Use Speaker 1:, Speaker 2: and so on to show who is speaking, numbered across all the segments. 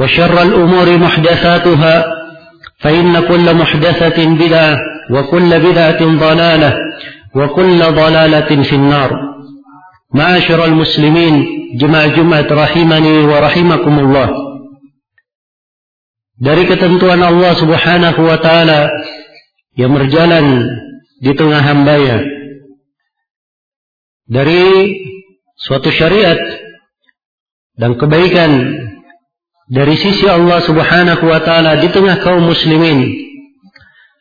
Speaker 1: وشر الأمور محدثاتها فإن كل محدثة بدعة وكل بدعة ضلالة وكل ضلالة في النار معاشر المسلمين جمع جمعة رحمني ورحمكم الله dari ketentuan Allah Subhanahu wa taala yang berjalan di tengah hambanya dari suatu syariat dan kebaikan dari sisi Allah Subhanahu wa taala di tengah kaum muslimin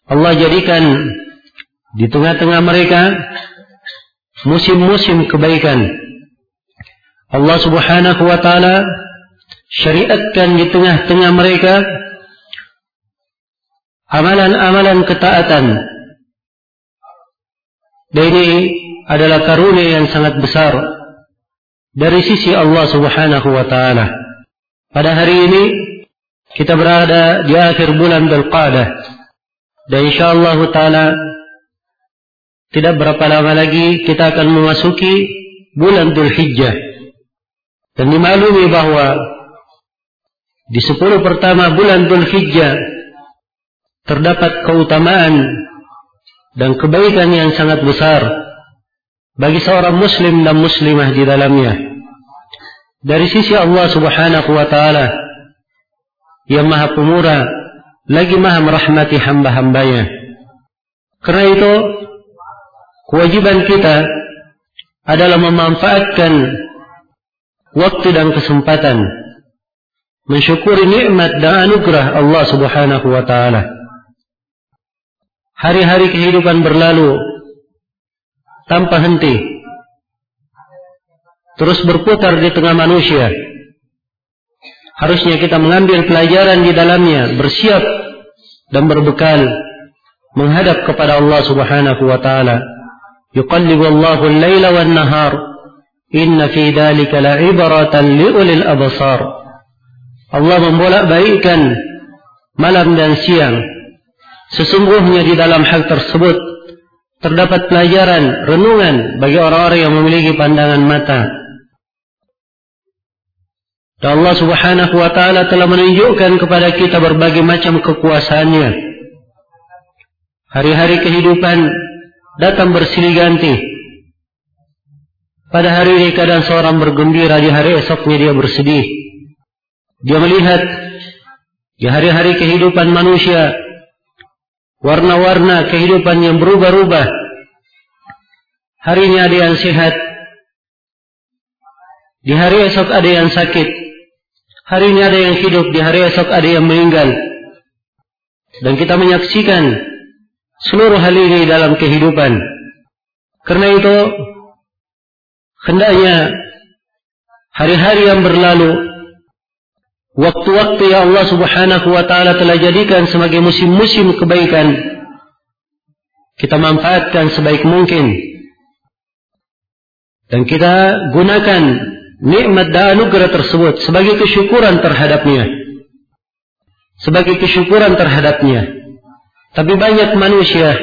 Speaker 1: Allah jadikan di tengah-tengah mereka musim-musim kebaikan Allah Subhanahu wa taala syariatkan di tengah-tengah mereka amalan-amalan ketaatan. Dan ini adalah karunia yang sangat besar dari sisi Allah Subhanahu wa taala. Pada hari ini kita berada di akhir bulan Dzulqa'dah. Dan insyaallah taala tidak berapa lama lagi kita akan memasuki bulan Dzulhijjah. Dan dimaklumi bahwa di sepuluh pertama bulan Dzulhijjah terdapat keutamaan dan kebaikan yang sangat besar bagi seorang muslim dan muslimah di dalamnya. Dari sisi Allah Subhanahu wa taala yang Maha Pemurah lagi Maha merahmati hamba-hambanya. Karena itu kewajiban kita adalah memanfaatkan waktu dan kesempatan mensyukuri nikmat dan anugerah Allah Subhanahu wa taala. Hari-hari kehidupan berlalu tanpa henti. Terus berputar di tengah manusia. Harusnya kita mengambil pelajaran di dalamnya, bersiap dan berbekal menghadap kepada Allah Subhanahu wa taala. Yuqallibu Allahu al-laila wan-nahar. Inna fi dhalika la'ibratan liulil absar. Allah membolak-balikkan malam dan siang Sesungguhnya di dalam hal tersebut terdapat pelajaran, renungan bagi orang-orang yang memiliki pandangan mata. Dan Allah Subhanahu wa taala telah menunjukkan kepada kita berbagai macam kekuasaannya. Hari-hari kehidupan datang bersilih ganti. Pada hari ini kadang seorang bergembira, di hari esoknya dia bersedih. Dia melihat di hari-hari kehidupan manusia warna-warna kehidupan yang berubah-ubah. Hari ini ada yang sehat. Di hari esok ada yang sakit. Hari ini ada yang hidup, di hari esok ada yang meninggal. Dan kita menyaksikan seluruh hal ini dalam kehidupan. Karena itu, hendaknya hari-hari yang berlalu waktu-waktu yang Allah Subhanahu wa taala telah jadikan sebagai musim-musim kebaikan kita manfaatkan sebaik mungkin dan kita gunakan nikmat dan anugerah tersebut sebagai kesyukuran terhadapnya. Sebagai kesyukuran terhadapnya. Tapi banyak manusia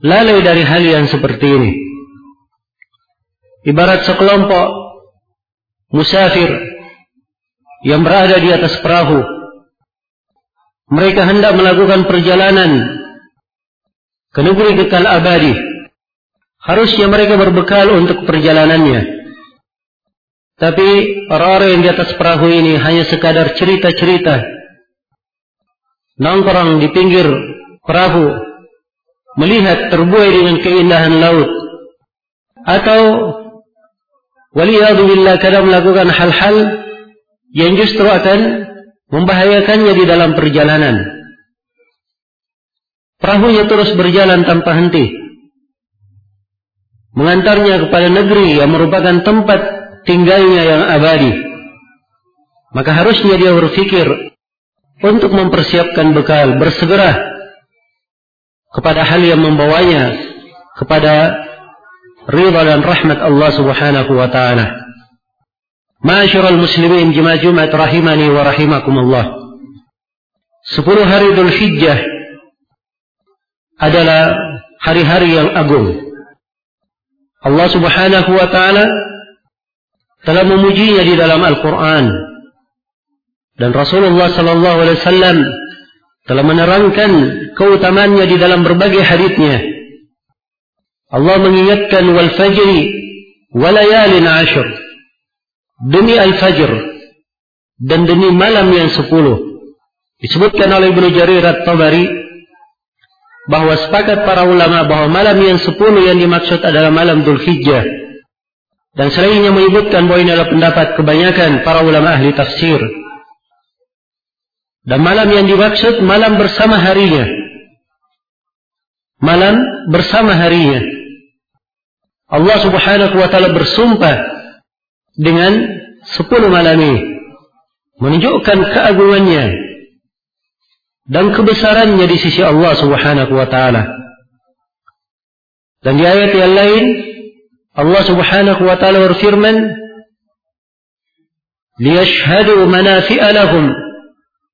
Speaker 1: lalai dari hal yang seperti ini. Ibarat sekelompok musafir yang berada di atas perahu. Mereka hendak melakukan perjalanan ke negeri kekal abadi. Harusnya mereka berbekal untuk perjalanannya. Tapi orang-orang yang di atas perahu ini hanya sekadar cerita-cerita. Nongkrong di pinggir perahu. Melihat terbuai dengan keindahan laut. Atau waliyadzubillah kadang melakukan hal-hal yang justru akan membahayakannya di dalam perjalanan. Perahunya terus berjalan tanpa henti. Mengantarnya kepada negeri yang merupakan tempat tinggalnya yang abadi. Maka harusnya dia berpikir untuk mempersiapkan bekal, bersegera kepada hal yang membawanya kepada ridha dan rahmat Allah Subhanahu wa taala. Ma'asyiral muslimin jemaah Jumat rahimani wa rahimakumullah. Sepuluh hari Dhul Hijjah adalah hari-hari yang agung. Allah Subhanahu wa taala telah memujinya di dalam Al-Quran. Dan Rasulullah Sallallahu Alaihi Wasallam telah menerangkan keutamaannya di dalam berbagai haditsnya. Allah mengingatkan wal fajri walayalin ashur demi al fajr dan demi malam yang sepuluh disebutkan oleh Ibnu Jarir at-Tabari bahwa sepakat para ulama bahwa malam yang sepuluh yang dimaksud adalah malam Dhul Hijjah dan selainnya menyebutkan bahwa ini adalah pendapat kebanyakan para ulama ahli tafsir. Dan malam yang dimaksud malam bersama harinya. Malam bersama harinya. Allah subhanahu wa ta'ala bersumpah dengan sepuluh malam ini. Menunjukkan keagungannya. Dan kebesarannya di sisi Allah subhanahu wa ta'ala. Dan di ayat yang lain Allah Subhanahu wa taala berfirman liyashhadu manafi'a lahum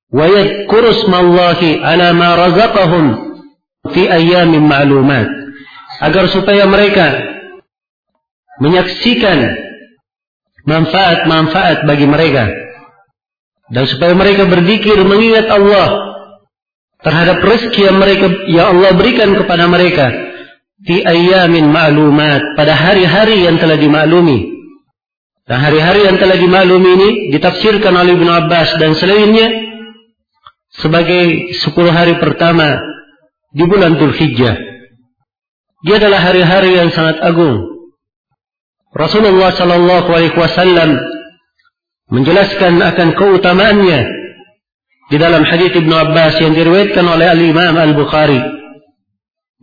Speaker 1: wa yadhkuru ismallahi ala ma razaqahum fi ayyamin ma'lumat. Agar supaya mereka menyaksikan manfaat-manfaat bagi mereka dan supaya mereka berzikir mengingat Allah terhadap rezeki yang mereka yang Allah berikan kepada mereka fi ayamin ma'lumat pada hari-hari yang telah dimaklumi. Dan hari-hari yang telah dimaklumi ini ditafsirkan oleh Ibn Abbas dan selainnya sebagai 10 hari pertama di bulan Dzulhijjah. Dia adalah hari-hari yang sangat agung. Rasulullah sallallahu alaihi wasallam menjelaskan akan keutamaannya di dalam hadis Ibnu Abbas yang diriwayatkan oleh Al Imam Al Bukhari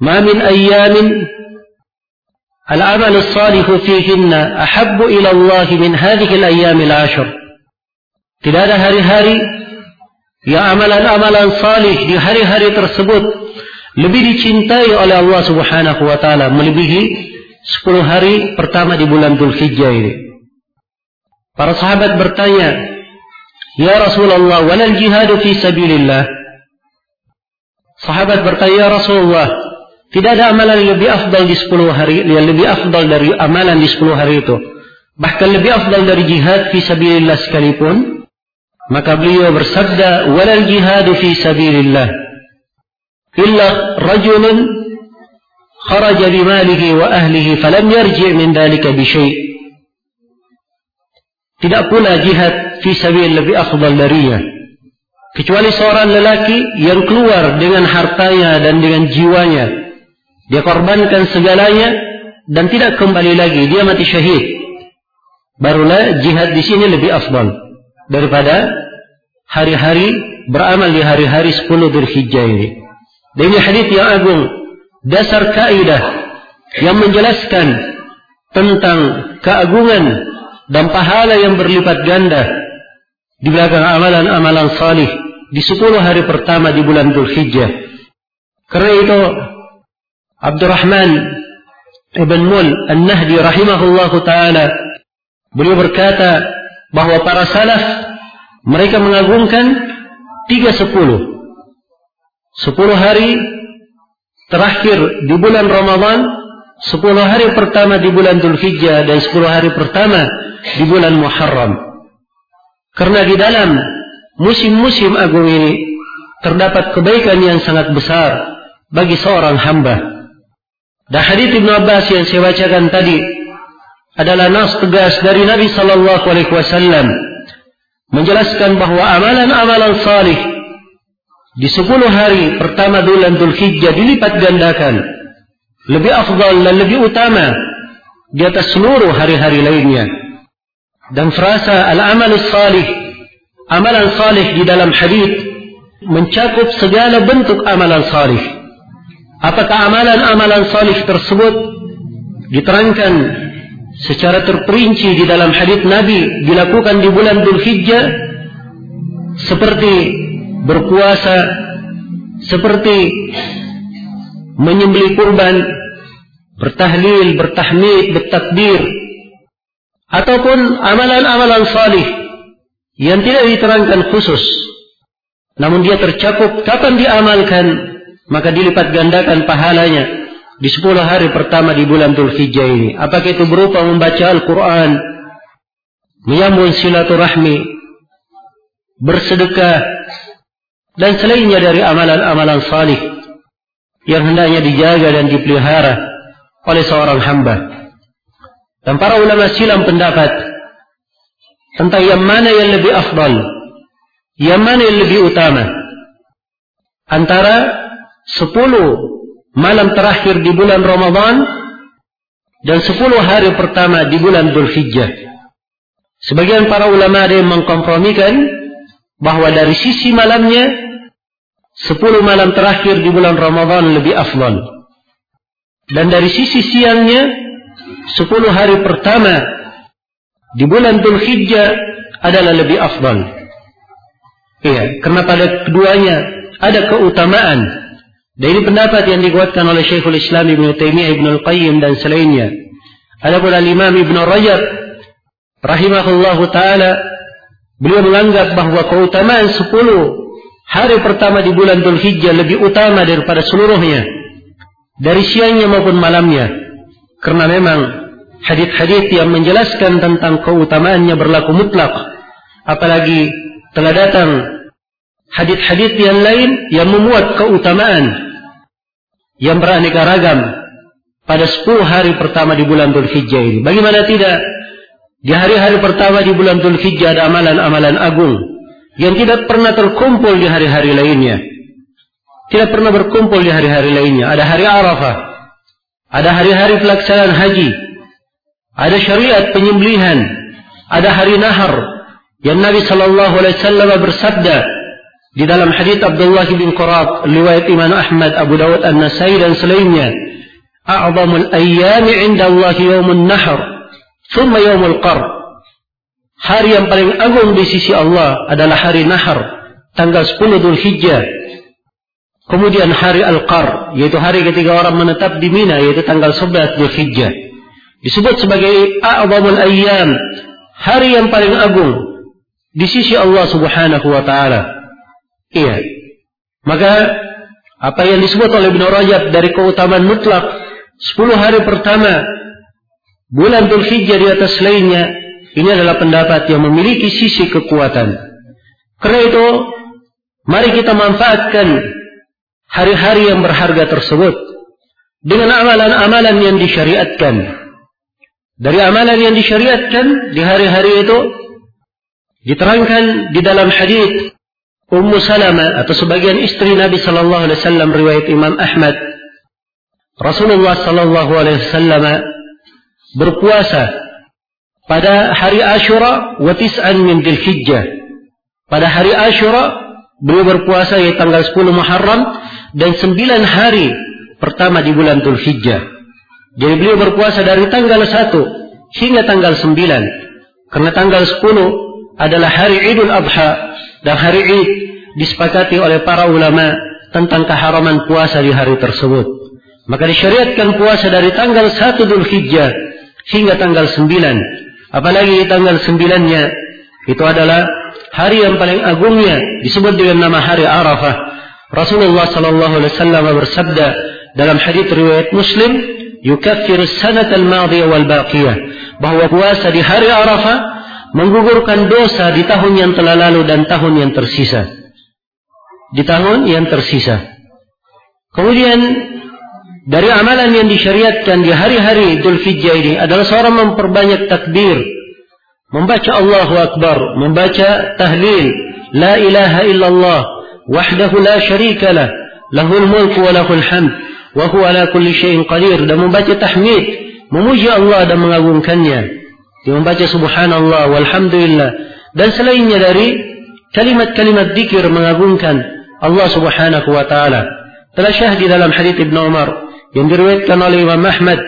Speaker 1: ما من أيام العمل الصالح فيهن أحب إلى الله من هذه الأيام العشر. تلال هاري هاري يا عملا عملا صالح دي هاري هري ترسبوت. لبي دي چنتاي على الله سبحانه وتعالى. ملبيه سپنو هاري برتامة di bulan دول خجة para sahabat bertanya يا رسول الله ولا الجهاد في سبيل الله sahabat bertanya يا رسول الله tidak ada amalan yang lebih afdal di 10 hari, yang lebih afdal dari amalan di 10 hari itu. Bahkan lebih afdal dari jihad fi sabilillah sekalipun. Maka beliau bersabda, "Walal jihadu fi sabilillah illa rajulun kharaja bimalihi wa ahlihi falam yarji' min dhalika bi syai'." Tidak pula jihad fi sabilillah lebih afdal darinya. Kecuali seorang lelaki yang keluar dengan hartanya dan dengan jiwanya dia korbankan segalanya dan tidak kembali lagi. Dia mati syahid. Barulah jihad di sini lebih afdal daripada hari-hari beramal di hari-hari 10 Dzulhijjah ini. Dan ini hadis yang agung, dasar kaidah yang menjelaskan tentang keagungan dan pahala yang berlipat ganda di belakang amalan-amalan salih di 10 hari pertama di bulan Dzulhijjah. Karena itu Abdurrahman ibn Mul An-Nahdi rahimahullah taala Beliau berkata bahwa para salaf mereka mengagungkan tiga sepuluh. Sepuluh hari terakhir di bulan Ramadan, sepuluh hari pertama di bulan Dhul Hijjah dan sepuluh hari pertama di bulan Muharram. Karena di dalam musim-musim agung ini terdapat kebaikan yang sangat besar bagi seorang hamba. Dan hadits Ibnu Abbas yang saya bacakan tadi adalah nas tegas dari Nabi sallallahu alaihi wasallam menjelaskan bahwa amalan-amalan salih di 10 hari pertama bulan Dzulhijjah dilipat gandakan. Lebih afdal dan lebih utama di atas seluruh hari-hari lainnya. Dan frasa al-amal salih amalan salih di dalam hadis mencakup segala bentuk amalan salih apakah amalan-amalan salih tersebut diterangkan secara terperinci di dalam hadis Nabi dilakukan di bulan Dzulhijjah? Seperti berpuasa seperti menyembelih kurban bertahlil bertahmid bertakbir ataupun amalan-amalan salih yang tidak diterangkan khusus. Namun dia tercakup kapan diamalkan maka dilipat gandakan pahalanya di 10 hari pertama di bulan Dhul Hijjah ini. Apakah itu berupa membaca Al-Quran, menyambung silaturahmi, bersedekah, dan selainnya dari amalan-amalan salih yang hendaknya dijaga dan dipelihara oleh seorang hamba. Dan para ulama silam pendapat tentang yang mana yang lebih afdal, yang mana yang lebih utama antara sepuluh malam terakhir di bulan Ramadan dan sepuluh hari pertama di bulan Dhul Hijjah. Sebagian para ulama ada yang mengkompromikan bahwa dari sisi malamnya sepuluh malam terakhir di bulan Ramadan lebih afdal. Dan dari sisi siangnya sepuluh hari pertama di bulan Dhul Hijjah adalah lebih afdal. Iya, karena pada keduanya ada keutamaan dan ini pendapat yang dikuatkan oleh Syekhul Islam Ibn Taimiyah Ibn Al-Qayyim dan selainnya. Adapun Al-Imam Ibn Rajab rahimahullahu taala beliau menganggap bahwa keutamaan 10 hari pertama di bulan Dhul Hijjah lebih utama daripada seluruhnya dari siangnya maupun malamnya. Karena memang hadis-hadis yang menjelaskan tentang keutamaannya berlaku mutlak. Apalagi telah datang hadis-hadis yang lain yang memuat keutamaan yang beraneka ragam pada 10 hari pertama di bulan Dhul Hijjah ini. Bagaimana tidak? Di hari-hari pertama di bulan Dhul Hijjah ada amalan-amalan agung yang tidak pernah terkumpul di hari-hari lainnya. Tidak pernah berkumpul di hari-hari lainnya. Ada hari Arafah. Ada hari-hari pelaksanaan haji. Ada syariat penyembelihan. Ada hari Nahar yang Nabi sallallahu alaihi wasallam bersabda, di dalam hadis Abdullah bin Qurab, riwayat Imam Ahmad, Abu Dawud, An-Nasai dan selainnya, "A'zamul ayyami 'inda Allah yaumun nahr, thumma yaumul qar." Hari yang paling agung di sisi Allah adalah hari Nahar, tanggal 10 Dhul Hijjah. Kemudian hari Al-Qar, yaitu hari ketika orang menetap di Mina, yaitu tanggal 11 Dhul Hijjah. Disebut sebagai A'zamul ayyam, hari yang paling agung di sisi Allah Subhanahu wa taala. Iya. Maka apa yang disebut oleh Ibn Rajab dari keutamaan mutlak 10 hari pertama bulan Dhul Hijjah di atas lainnya ini adalah pendapat yang memiliki sisi kekuatan. Karena itu mari kita manfaatkan hari-hari yang berharga tersebut dengan amalan-amalan yang disyariatkan. Dari amalan yang disyariatkan di hari-hari itu diterangkan di dalam hadis Ummu Salamah atau sebagian istri Nabi sallallahu alaihi wasallam riwayat Imam Ahmad Rasulullah sallallahu alaihi wasallam berpuasa pada hari Ashura wa tis'an min Dzulhijjah. Pada hari Ashura beliau berpuasa yaitu tanggal 10 Muharram dan 9 hari pertama di bulan Dzulhijjah. Jadi beliau berpuasa dari tanggal 1 hingga tanggal 9. Karena tanggal 10 adalah hari Idul Adha dan hari Id disepakati oleh para ulama tentang keharaman puasa di hari tersebut. Maka disyariatkan puasa dari tanggal 1 Dhul Hijjah hingga tanggal 9. Apalagi di tanggal sembilannya. Itu adalah hari yang paling agungnya. Disebut dengan nama hari Arafah. Rasulullah sallallahu alaihi wasallam bersabda dalam hadis riwayat Muslim, "Yukaffiru sanata al-madiyah wal baqiyah." Bahwa puasa di hari Arafah menggugurkan dosa di tahun yang telah lalu dan tahun yang tersisa. Di tahun yang tersisa. Kemudian dari amalan yang disyariatkan di hari-hari Idul Fitri ini adalah seorang memperbanyak takbir, membaca Allahu Akbar, membaca tahlil, la ilaha illallah, wahdahu la syarika lah, lahul mulku wa lahul hamd, wa huwa ala kulli syai'in qadir dan membaca tahmid, memuji Allah dan mengagungkannya. Dia membaca subhanallah walhamdulillah dan selainnya dari kalimat-kalimat zikir mengagungkan Allah Subhanahu wa taala. Telah syahdi dalam hadis Ibnu Umar yang diriwayatkan oleh Imam Ahmad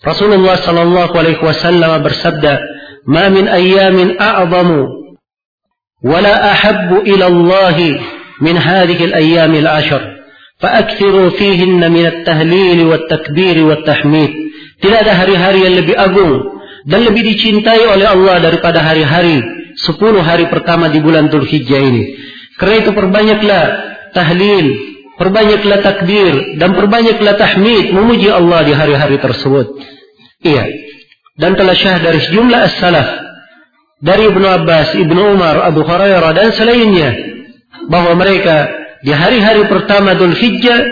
Speaker 1: Rasulullah sallallahu alaihi wasallam bersabda ma min ayyamin a'zamu ولا أحب إلى الله من هذه الأيام العشر فأكثروا فيهن من التهليل والتكبير والتحميد tidak ada hari-hari yang lebih dan lebih dicintai oleh Allah daripada hari-hari sepuluh hari pertama di bulan Dhul Hijjah ini. Karena itu perbanyaklah tahlil, Perbanyaklah takbir dan perbanyaklah tahmid memuji Allah di hari-hari tersebut. Iya. Dan telah syah dari sejumlah as-salaf dari Ibnu Abbas, Ibnu Umar, Abu Hurairah dan selainnya bahwa mereka di hari-hari pertama Dhul Hijjah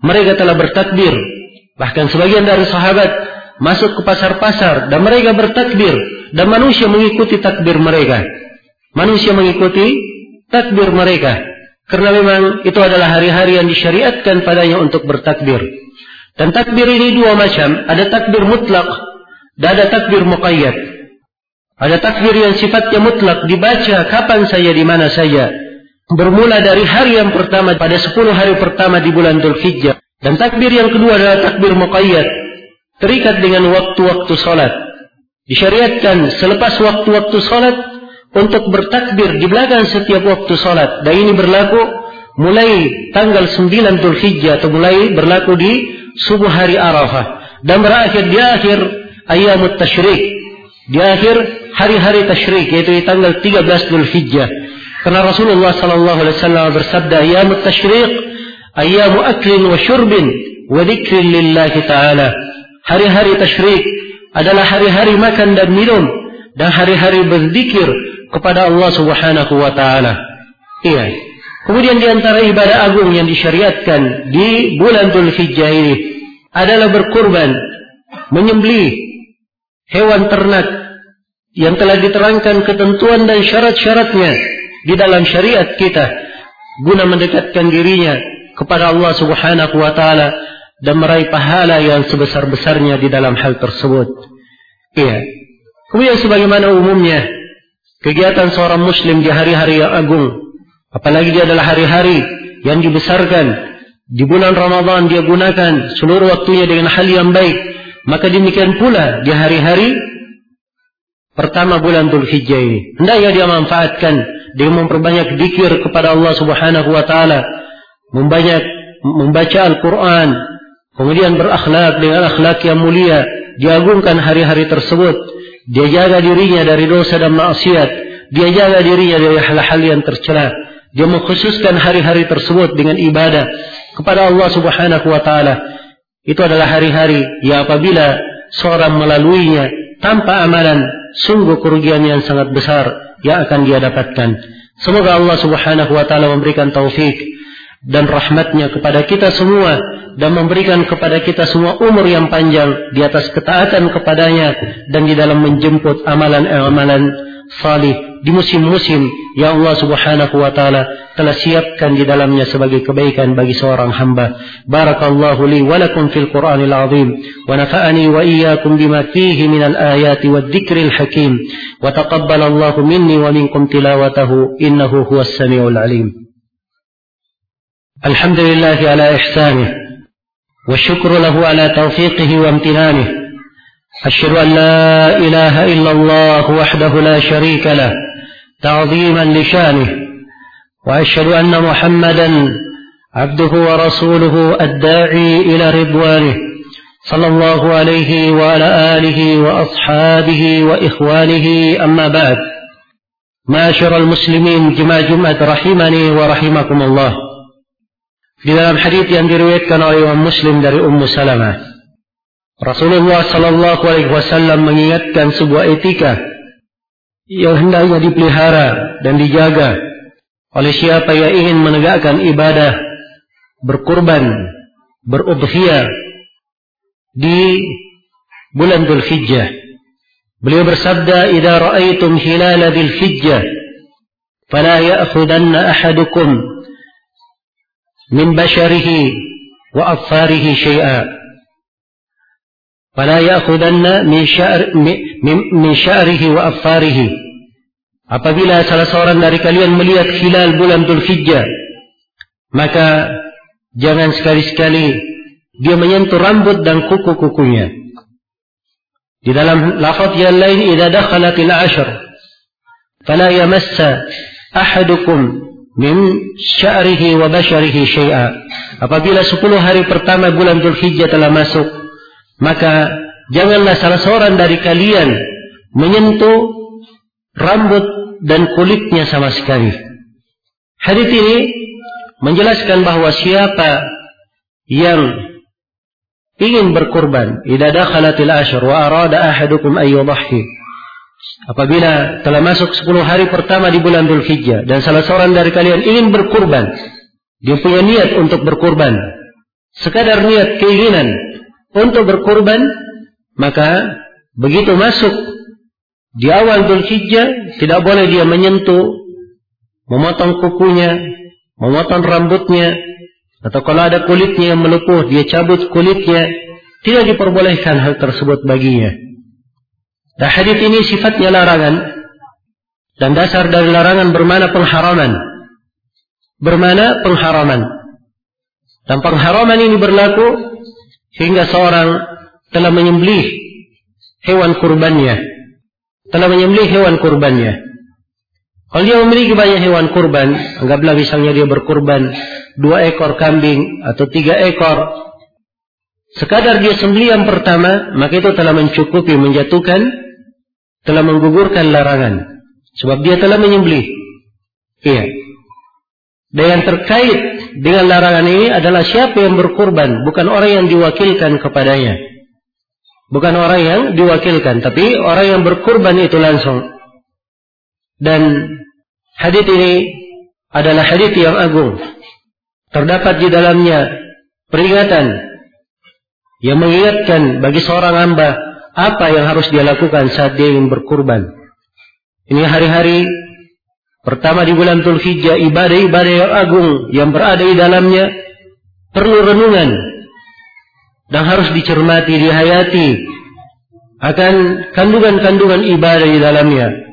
Speaker 1: mereka telah bertakbir. Bahkan sebagian dari sahabat masuk ke pasar-pasar dan mereka bertakbir dan manusia mengikuti takbir mereka. Manusia mengikuti takbir mereka. Karena memang itu adalah hari-hari yang disyariatkan padanya untuk bertakbir. Dan takbir ini dua macam. Ada takbir mutlak dan ada takbir muqayyad. Ada takbir yang sifatnya mutlak dibaca kapan saja di mana saja. Bermula dari hari yang pertama pada sepuluh hari pertama di bulan Dhul Hijjah. Dan takbir yang kedua adalah takbir muqayyad. Terikat dengan waktu-waktu salat. Disyariatkan selepas waktu-waktu salat untuk bertakbir di belakang setiap waktu salat. Dan ini berlaku mulai tanggal 9 Dhul Hijjah atau mulai berlaku di subuh hari Arafah dan berakhir di akhir ayamut tasyrik. Di akhir hari-hari tasyrik yaitu di tanggal 13 Dhul Hijjah. Karena Rasulullah sallallahu alaihi wasallam bersabda, "Ayamut tasyrik ayamu aklin wa syurbin wa dzikrin lillahi ta'ala." Hari-hari tasyrik adalah hari-hari makan dan minum dan hari-hari berzikir kepada Allah Subhanahu wa taala. Iya. Kemudian di antara ibadah agung yang disyariatkan di bulan Dhul Hijjah ini adalah berkurban, menyembelih hewan ternak yang telah diterangkan ketentuan dan syarat-syaratnya di dalam syariat kita guna mendekatkan dirinya kepada Allah Subhanahu wa taala dan meraih pahala yang sebesar-besarnya di dalam hal tersebut. Iya. Kemudian sebagaimana umumnya kegiatan seorang muslim di hari-hari yang agung. Apalagi dia adalah hari-hari yang dibesarkan. Di bulan Ramadan dia gunakan seluruh waktunya dengan hal yang baik. Maka demikian pula di hari-hari pertama bulan Dhul Hijjah ini. Hendaknya dia manfaatkan dengan memperbanyak dikir kepada Allah Subhanahu wa taala, membaca Al-Qur'an, kemudian berakhlak dengan akhlak yang mulia, diagungkan hari-hari tersebut dia jaga dirinya dari dosa dan maksiat. Dia jaga dirinya dari hal-hal yang tercela. Dia mengkhususkan hari-hari tersebut dengan ibadah kepada Allah Subhanahu wa taala. Itu adalah hari-hari yang apabila seorang melaluinya tanpa amalan, sungguh kerugian yang sangat besar yang akan dia dapatkan. Semoga Allah Subhanahu wa taala memberikan taufik dan rahmatnya kepada kita semua dan memberikan kepada kita semua umur yang panjang di atas ketaatan kepadanya dan di dalam menjemput amalan-amalan salih di musim-musim yang Allah Subhanahu wa taala telah siapkan di dalamnya sebagai kebaikan bagi seorang hamba. Barakallahu li walakum fil Qur'anil azim wa nafa'ani wa iyyakum bima fihi minal ayati wa dhikril hakim wa taqabbalallahu minni wa minkum tilawatahu innahu huwas samiul alim. Alhamdulillahi ala ihsanih والشكر له على توفيقه وامتنانه. أشهد أن لا إله إلا الله وحده لا شريك له تعظيما لشانه. وأشهد أن محمدا عبده ورسوله الداعي إلى رضوانه صلى الله عليه وعلى آله وأصحابه وإخوانه. أما بعد معاشر المسlimin jemaah Jumat rahimani wa rahimakumullah di dalam hadis yang diriwayatkan oleh Imam Muslim dari Ummu Salamah Rasulullah sallallahu alaihi wasallam mengingatkan sebuah etika yang hendaknya dipelihara dan dijaga oleh siapa yang ingin menegakkan ibadah berkurban berudhiyah di bulan Dhul Hijjah. Beliau bersabda, "Idza ra'aitum hilal Dhul Hijjah, fala ya'khudanna ahadukum wa afarihi syai'a." Fala ya'khudanna min sya'r min sya'rihi wa afarihi. Apabila salah seorang dari kalian melihat hilal bulan Dhul Hijjah, maka jangan sekali-sekali dia menyentuh rambut dan kuku-kukunya. Di dalam lafaz yang lain, "Idza dakhalatil ashr, fala yamassa ahadukum min sya'rihi wa basharihi syai'a." Apabila 10 hari pertama bulan Dzulhijjah telah masuk, maka janganlah salah seorang dari kalian menyentuh rambut dan kulitnya sama sekali. Hadis ini menjelaskan bahwa siapa yang ingin berkurban, idza dakhalatil ashr wa arada ahadukum ay yudhhi. Apabila telah masuk 10 hari pertama di bulan Dzulhijjah dan salah seorang dari kalian ingin berkurban, dia punya niat untuk berkurban, sekadar niat keinginan untuk berkurban, maka begitu masuk di awal Dzulhijjah tidak boleh dia menyentuh memotong kukunya, memotong rambutnya, atau kalau ada kulitnya yang melepuh, dia cabut kulitnya, tidak diperbolehkan hal tersebut baginya. Dan hadis ini sifatnya larangan dan dasar dari larangan bermana pengharaman. Bermana pengharaman. Dan pengharaman ini berlaku hingga seorang telah menyembelih hewan kurbannya. Telah menyembelih hewan kurbannya. Kalau dia memiliki banyak hewan kurban, anggaplah misalnya dia berkurban dua ekor kambing atau tiga ekor, sekadar dia sembelih yang pertama, maka itu telah mencukupi menjatuhkan, telah menggugurkan larangan. Sebab dia telah menyembelih. Iya. Dan yang terkait dengan larangan ini adalah siapa yang berkurban, bukan orang yang diwakilkan kepadanya. Bukan orang yang diwakilkan, tapi orang yang berkurban itu langsung. Dan hadis ini adalah hadis yang agung. Terdapat di dalamnya peringatan yang mengingatkan bagi seorang hamba apa yang harus dia lakukan saat dia ingin berkurban. Ini hari-hari pertama di bulan Dzulhijjah ibadah-ibadah yang agung yang berada di dalamnya perlu renungan dan harus dicermati, dihayati akan kandungan-kandungan ibadah di dalamnya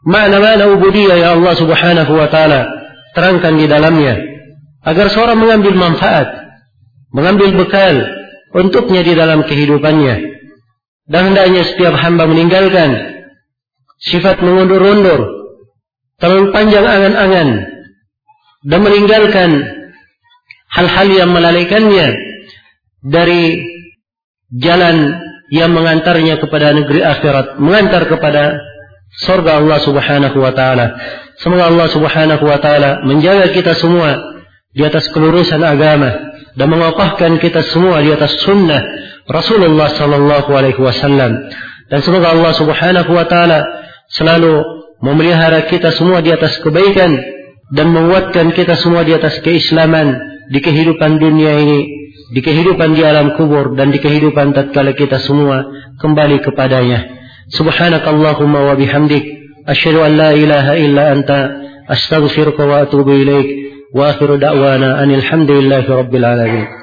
Speaker 1: Mana-mana ubudiyah ya Allah subhanahu wa ta'ala terangkan di dalamnya. Agar seorang mengambil manfaat, mengambil bekal untuknya di dalam kehidupannya. Dan hendaknya setiap hamba meninggalkan sifat mengundur-undur, terlalu panjang angan-angan, dan meninggalkan hal-hal yang melalaikannya dari jalan yang mengantarnya kepada negeri akhirat, mengantar kepada surga Allah Subhanahu wa taala. Semoga Allah Subhanahu wa taala menjaga kita semua di atas kelurusan agama dan mengokohkan kita semua di atas sunnah Rasulullah Shallallahu Alaihi Wasallam dan semoga Allah Subhanahu Wa Taala selalu memelihara kita semua di atas kebaikan dan menguatkan kita semua di atas keislaman di kehidupan dunia ini, di kehidupan di alam kubur dan di kehidupan tatkala kita semua kembali kepadanya. Subhanakallahumma wa bihamdik asyhadu an la ilaha illa anta astaghfiruka wa atubu ilaik wa akhiru da'wana anil hamdulillahi rabbil alamin.